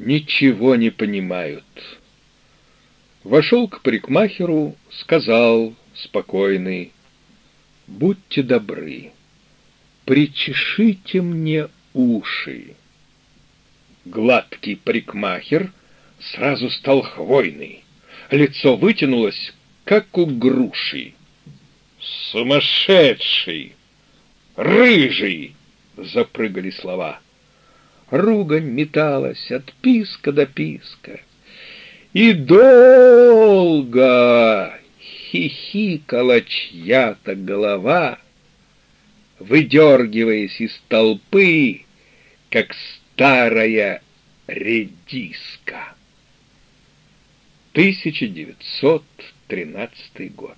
ничего не понимают. Вошел к парикмахеру, сказал спокойный, «Будьте добры, причешите мне уши». Гладкий парикмахер сразу стал хвойный, лицо вытянулось, как у груши. «Сумасшедший! Рыжий!» — запрыгали слова. Ругань металась от писка до писка. И долго хихикала чья-то голова, выдергиваясь из толпы, как старая редиска. 1913 год.